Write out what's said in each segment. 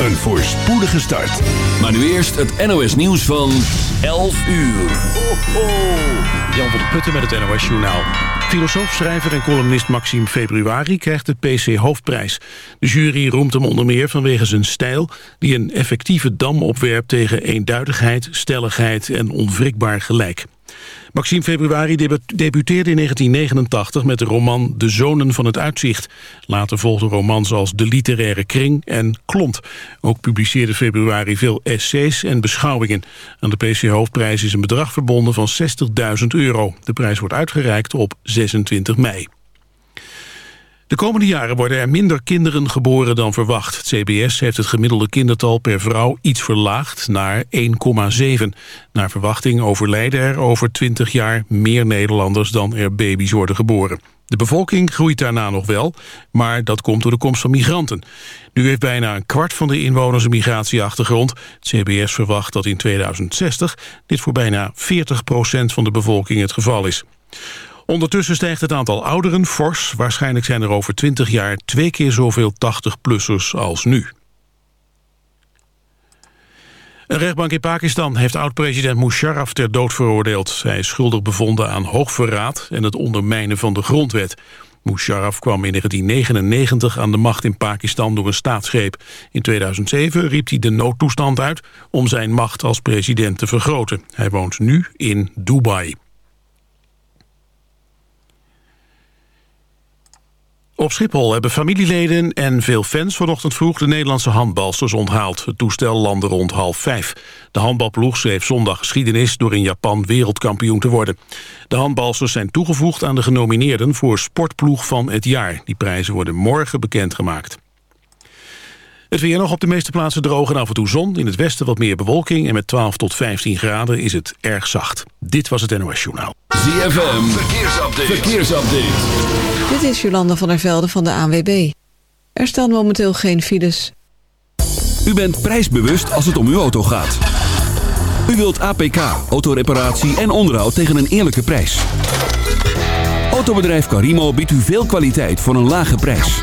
een voorspoedige start. Maar nu eerst het NOS nieuws van 11 uur. Ho, ho. Jan van der Putten met het NOS Journaal. Filosoof, schrijver en columnist Maxime Februari krijgt de PC Hoofdprijs. De jury roemt hem onder meer vanwege zijn stijl... die een effectieve dam opwerpt tegen eenduidigheid, stelligheid en onwrikbaar gelijk. Maxime Februari debuteerde in 1989 met de roman De Zonen van het Uitzicht. Later volgden romans als De Literaire Kring en Klont. Ook publiceerde Februari veel essays en beschouwingen. Aan de PC Hoofdprijs is een bedrag verbonden van 60.000 euro. De prijs wordt uitgereikt op 26 mei. De komende jaren worden er minder kinderen geboren dan verwacht. Het CBS heeft het gemiddelde kindertal per vrouw iets verlaagd naar 1,7. Naar verwachting overlijden er over 20 jaar meer Nederlanders dan er baby's worden geboren. De bevolking groeit daarna nog wel, maar dat komt door de komst van migranten. Nu heeft bijna een kwart van de inwoners een migratieachtergrond. Het CBS verwacht dat in 2060 dit voor bijna 40% van de bevolking het geval is. Ondertussen stijgt het aantal ouderen fors. Waarschijnlijk zijn er over 20 jaar twee keer zoveel 80-plussers als nu. Een rechtbank in Pakistan heeft oud-president Musharraf ter dood veroordeeld. Hij is schuldig bevonden aan hoogverraad en het ondermijnen van de grondwet. Musharraf kwam in 1999 aan de macht in Pakistan door een staatsgreep. In 2007 riep hij de noodtoestand uit om zijn macht als president te vergroten. Hij woont nu in Dubai. Op Schiphol hebben familieleden en veel fans vanochtend vroeg de Nederlandse handbalsters onthaald. Het toestel landde rond half vijf. De handbalploeg schreef zondag geschiedenis door in Japan wereldkampioen te worden. De handbalsters zijn toegevoegd aan de genomineerden voor sportploeg van het jaar. Die prijzen worden morgen bekendgemaakt. Het weer nog op de meeste plaatsen droog en af en toe zon. In het westen wat meer bewolking en met 12 tot 15 graden is het erg zacht. Dit was het NOS Journaal. ZFM, verkeersupdate. verkeersupdate. Dit is Jolanda van der Velde van de ANWB. Er staan momenteel geen files. U bent prijsbewust als het om uw auto gaat. U wilt APK, autoreparatie en onderhoud tegen een eerlijke prijs. Autobedrijf Carimo biedt u veel kwaliteit voor een lage prijs.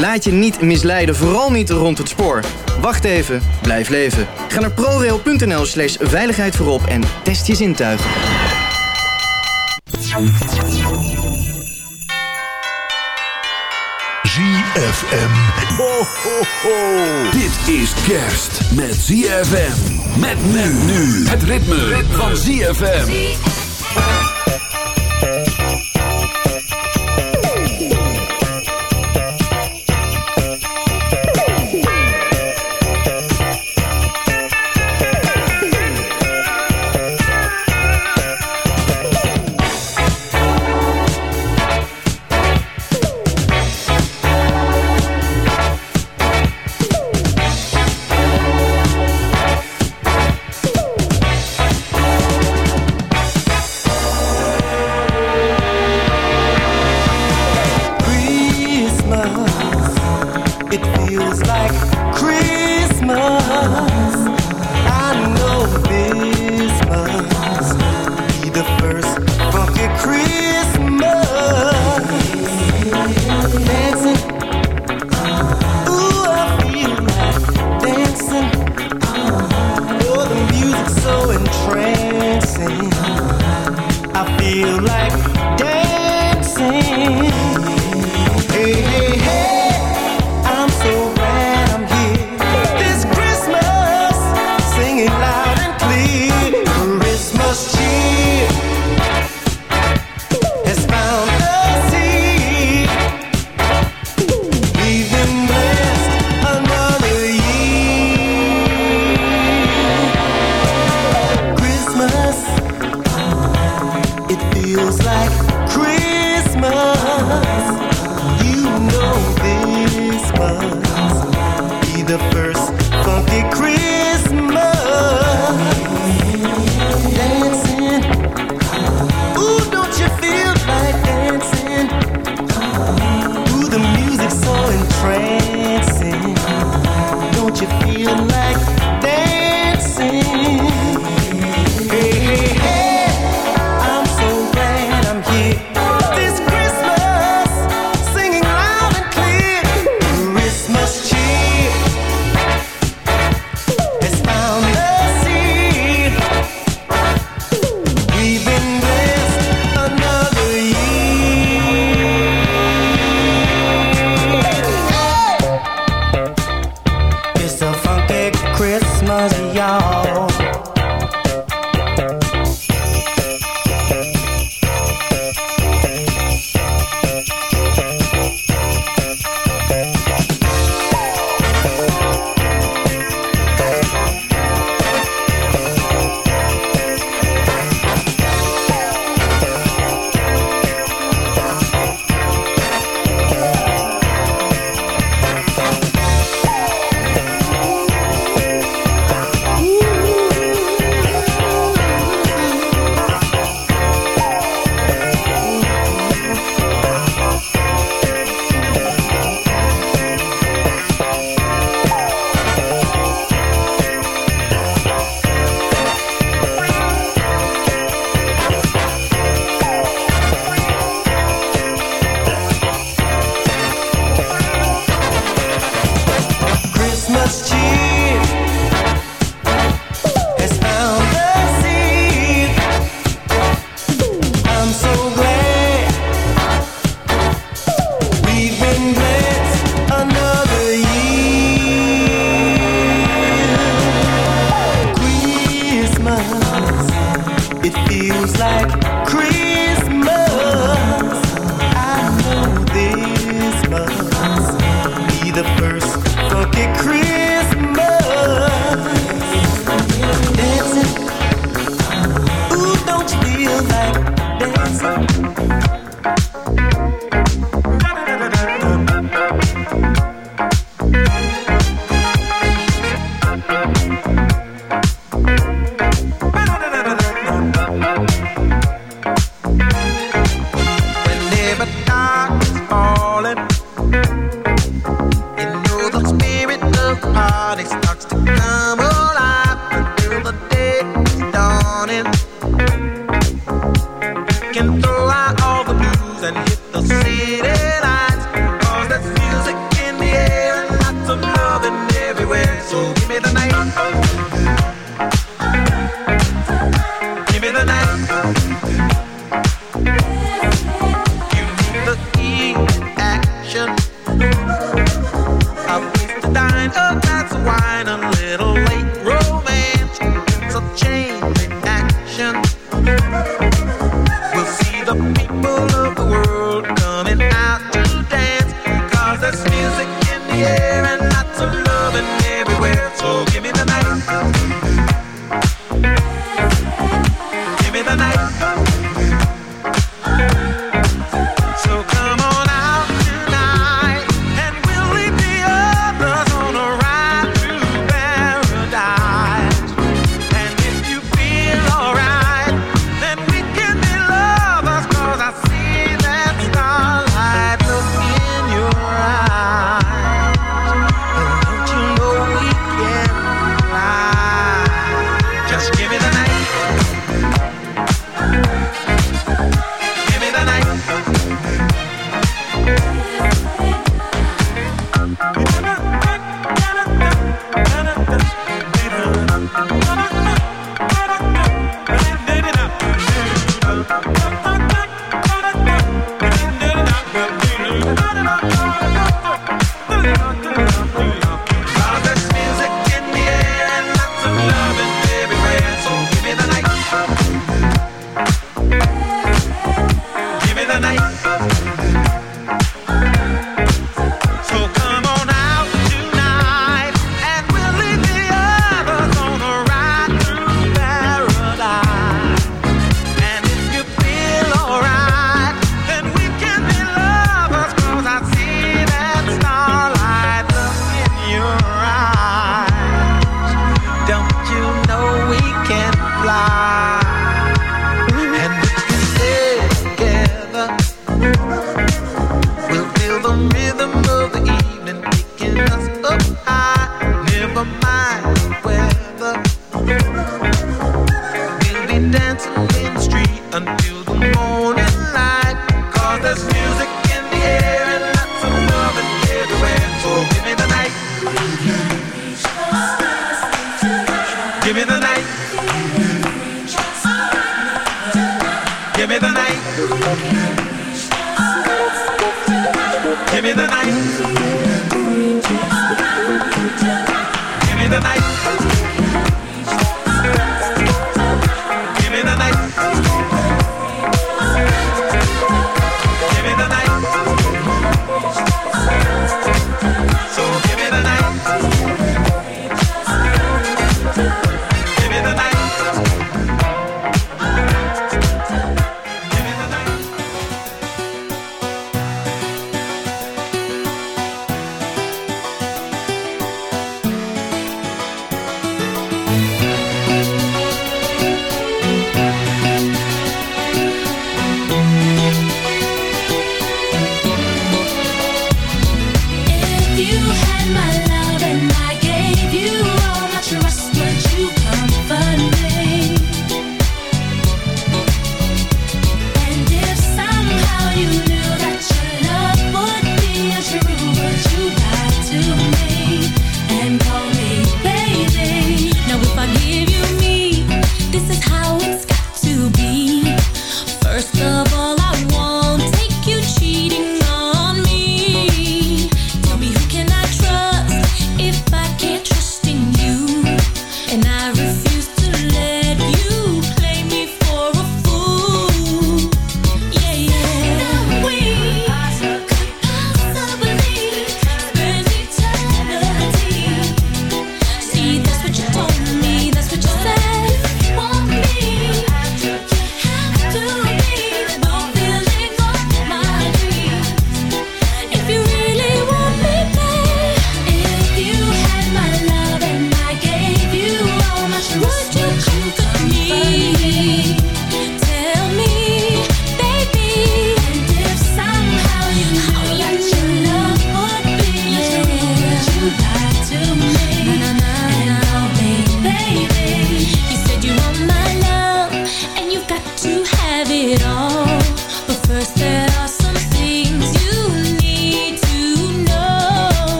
Laat je niet misleiden, vooral niet rond het spoor. Wacht even, blijf leven. Ga naar prorail.nl slash veiligheid voorop en test je zintuigen. ZFM. Ho, ho, ho. Dit is kerst met ZFM. Met men nu. Het ritme, van ZFM.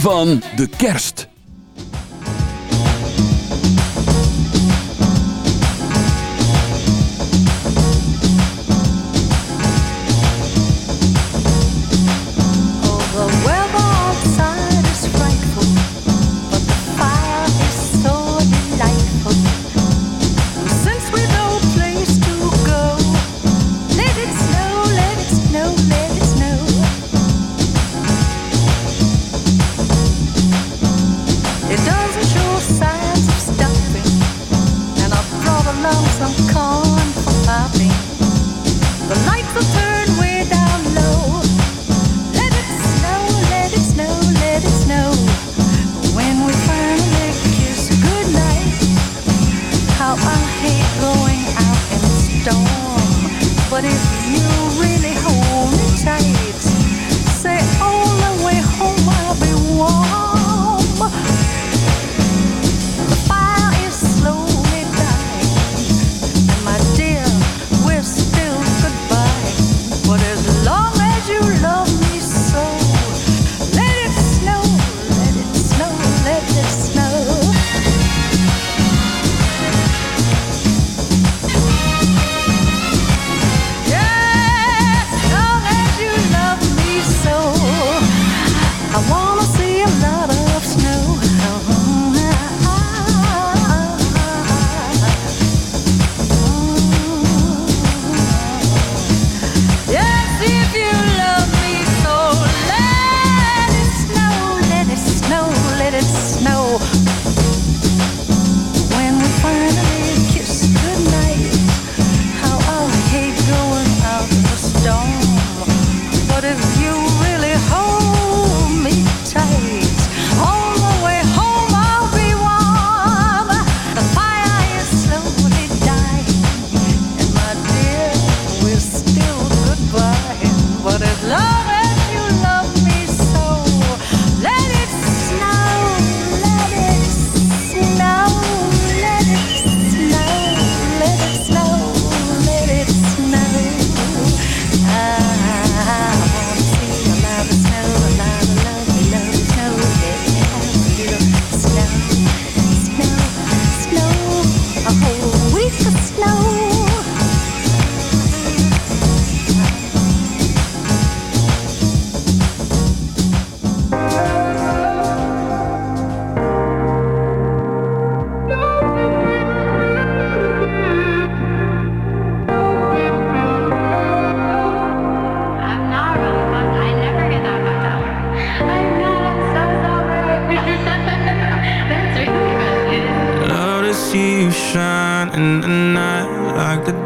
Van de kerst. In the night like the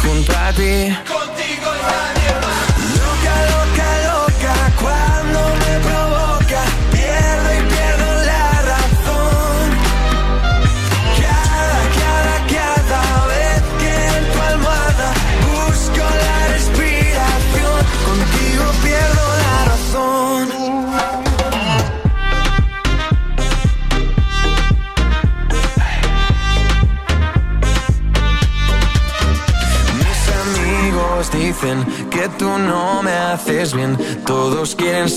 Contati Contigo in radio.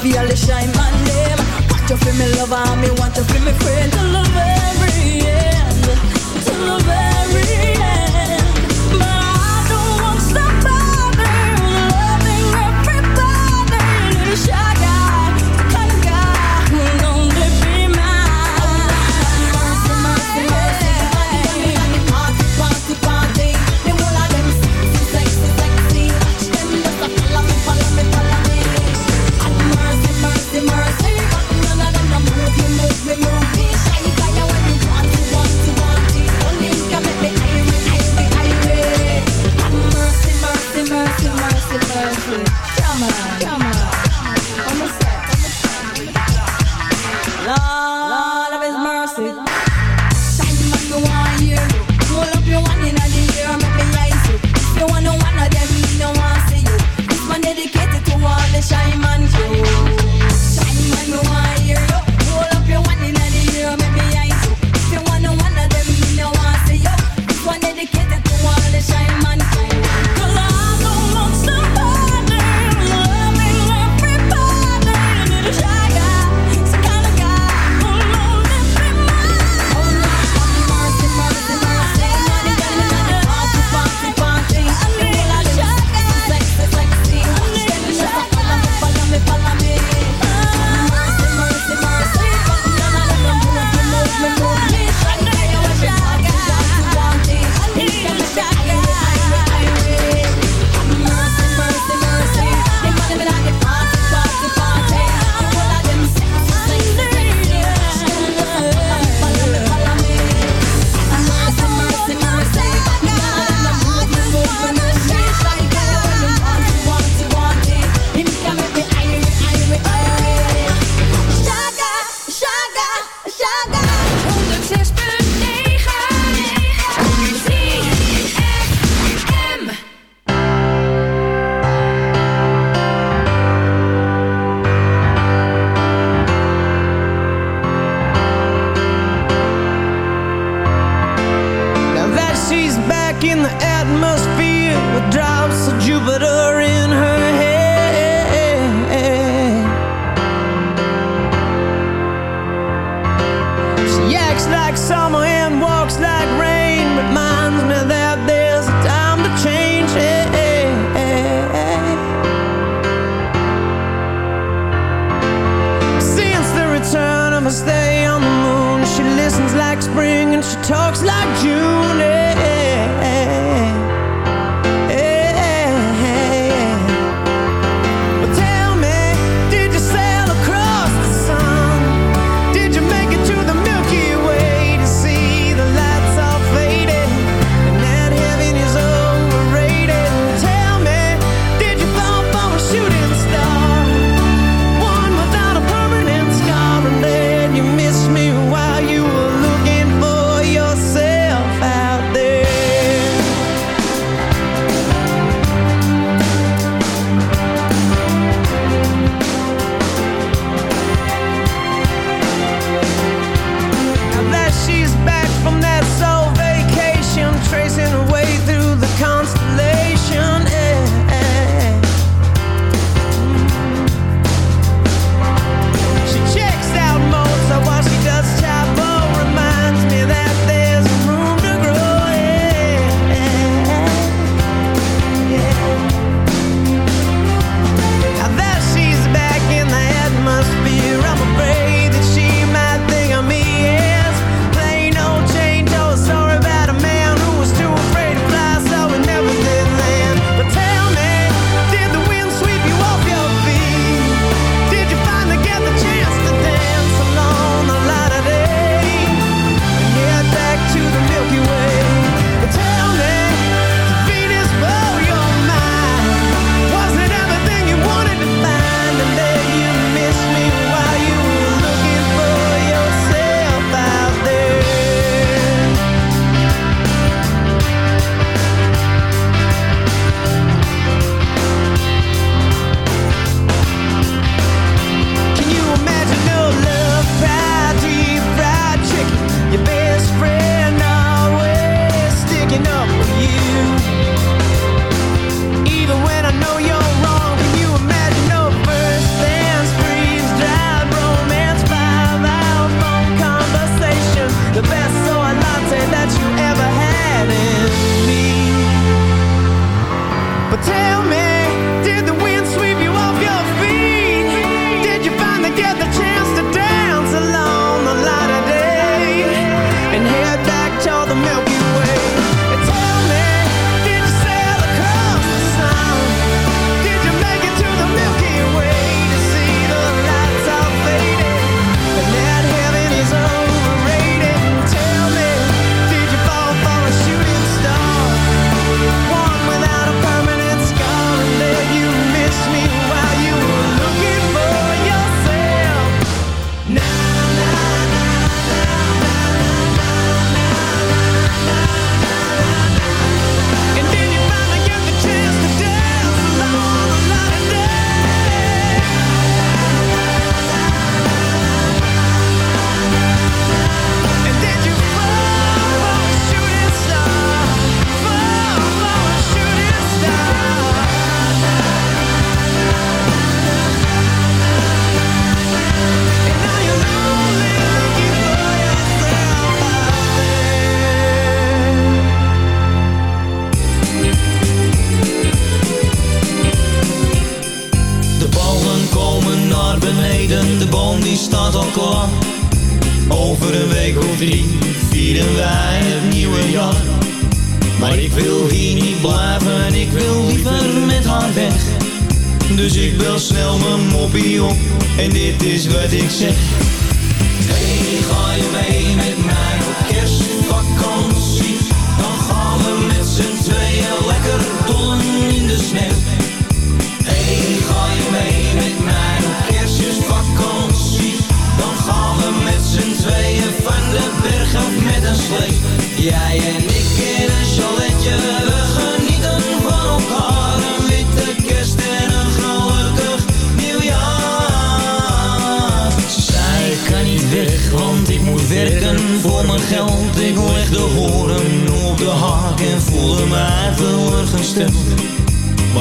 feel the shine my name. Want you for me lover, me want you for me friend. To love every end, to love every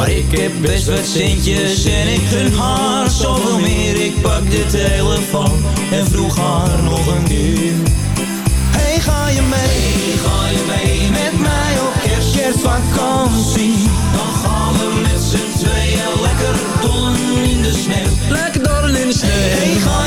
Ik heb best wat centjes en ik gun haar zoveel meer. Ik pak de telefoon en vroeg haar nog een keer. Hey, ga je mee? ga je mee met mij op kerst, kerstvakantie? Dan gaan we met z'n tweeën lekker dollen in de sneeuw. Lekker dollen in de sneeuw.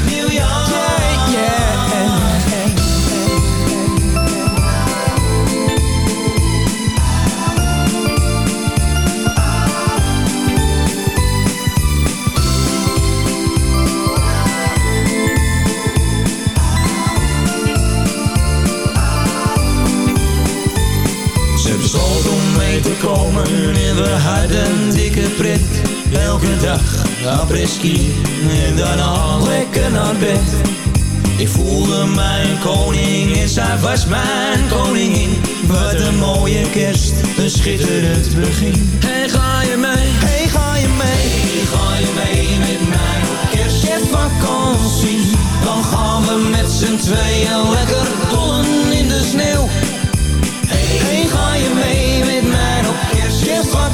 te komen en we hadden dikke pret. Elke dag apres-ski en daarna lekker naar bed. Ik voelde mijn koning en zij was mijn koningin. Wat een mooie kerst, een schitterend begin. Hey, ga je mee? Hey, ga je mee? Hey, ga je mee met mij op? Kerstvakantie. Dan gaan we met z'n tweeën lekker dollen in de sneeuw. Hey, ga je mee met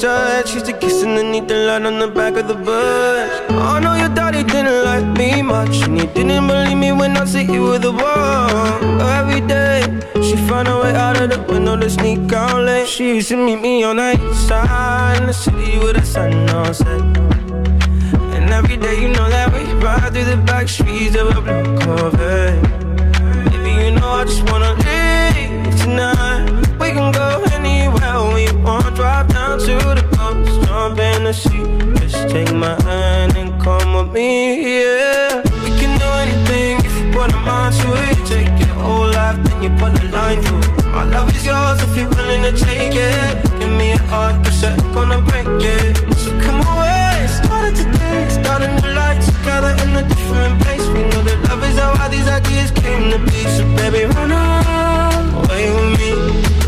Touch. Used to kiss underneath the light on the back of the bus. Oh, I know your much, and he didn't believe me when I said you were the one. Every day, she found a way out of the window to sneak out late. She used to meet me on the east in the city with the sun on set. And every day, you know that we ride through the back streets of a blue Corvette. Baby, you know I just wanna leave tonight. We can go anywhere we want. Drive down to the coast, jump in the sea. Just take my hand and come with me, yeah put a mind to it. You take your whole life, then you put a line through it. My love is yours if you're willing to take it. Give me a heart, cause I'm gonna break it. So come away, start it today. Starting the lights, together in a different place. We know that love is how all these ideas came to be. So baby, run away with me.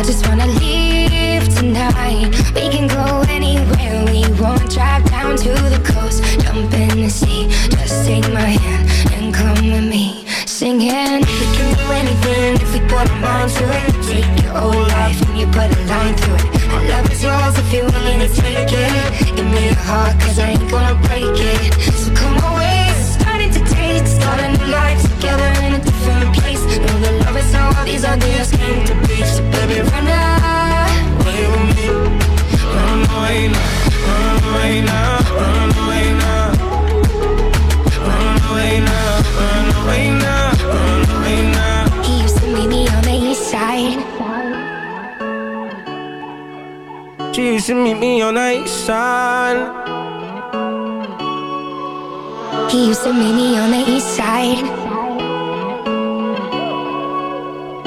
I just wanna leave tonight. We can go meet me on. He used to meet me on the east side.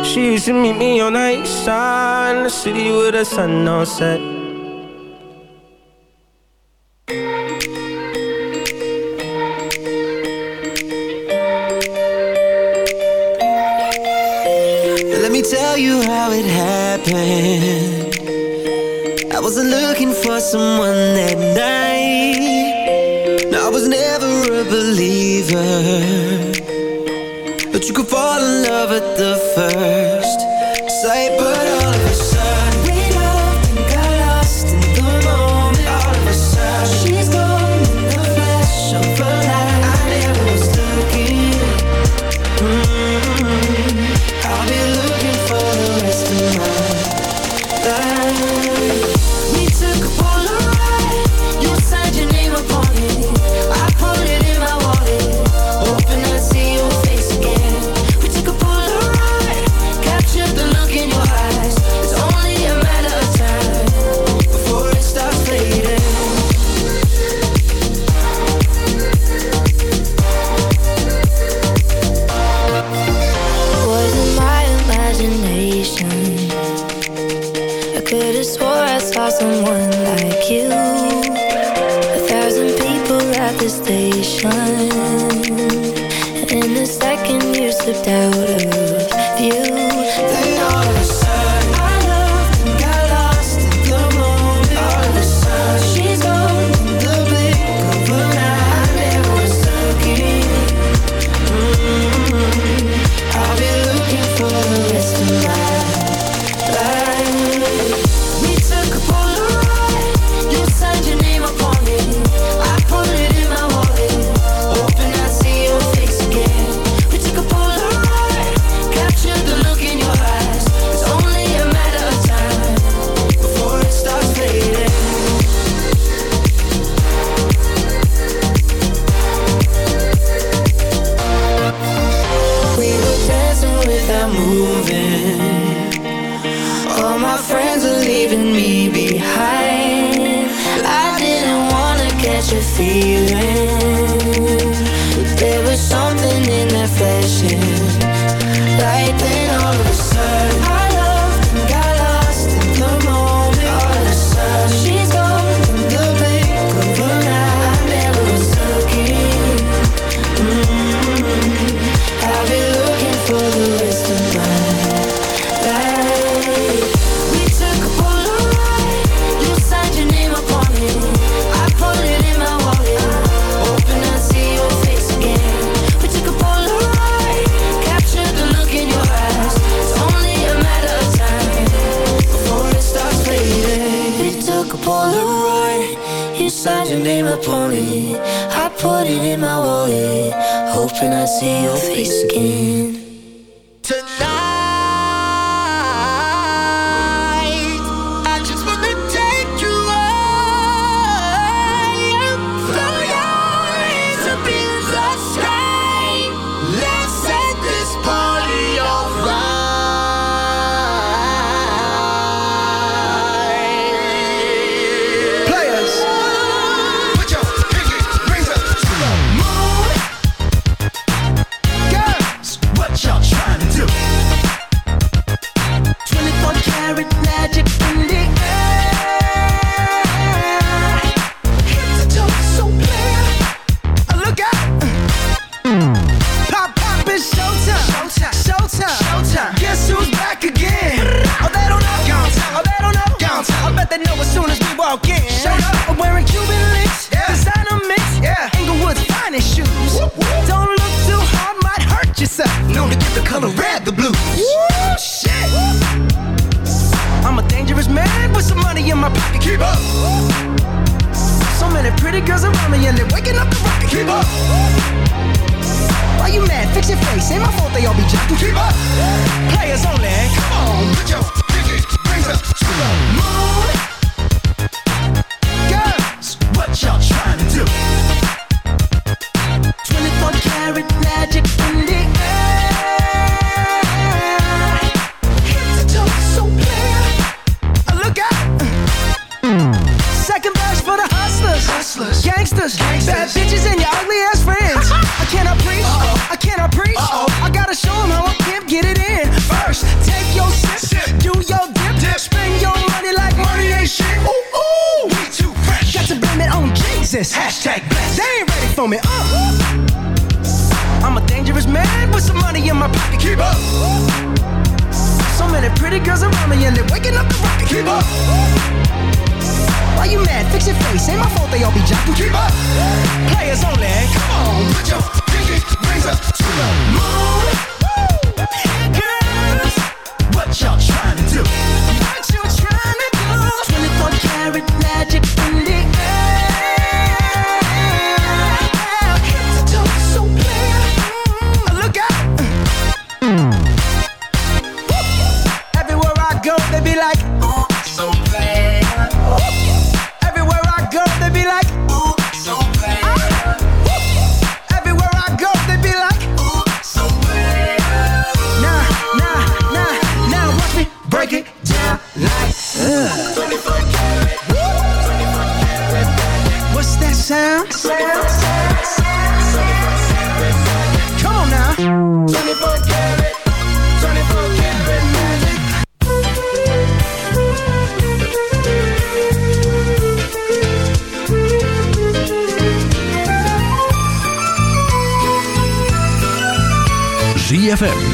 She used to meet me on the east side, the city with a sun on set. up. Why you mad? Fix your face. Ain't my fault they all be jocking. Keep up. Players only. Come on, put your pinky rings to the moon.